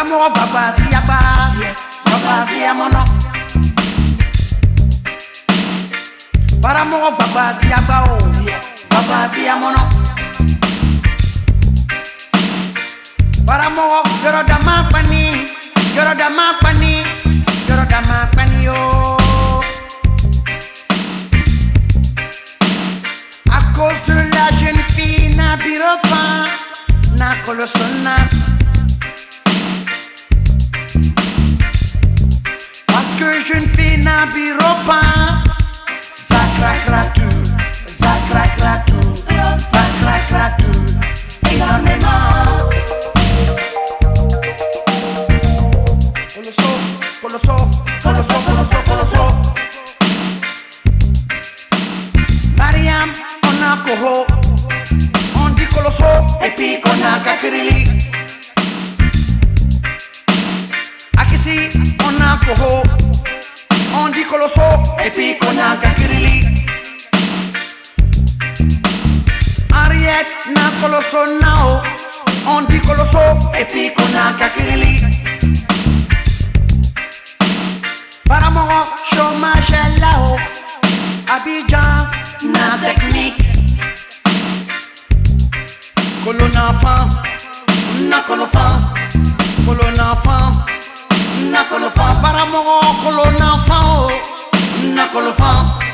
Ramo Baba siapa? Baba siamono. Paramo Baba siapa? Baba siamono. Paramo Joro dama pani, Joro dama pani, Joro dama pani yo. À cause de la jeune fille, n'a biropa n'a que le. Fille n'a biropa Zakrakratu Zakrakratu On dit colosso Et puis qu'on a kakirili Ariette na colosso nao On Et puis qu'on a kakirili Paramoro, chômage est là-haut Abidjan, na technique Colonna fan, na colofan Colonna fan, na colofan Paramoro, colonna colofan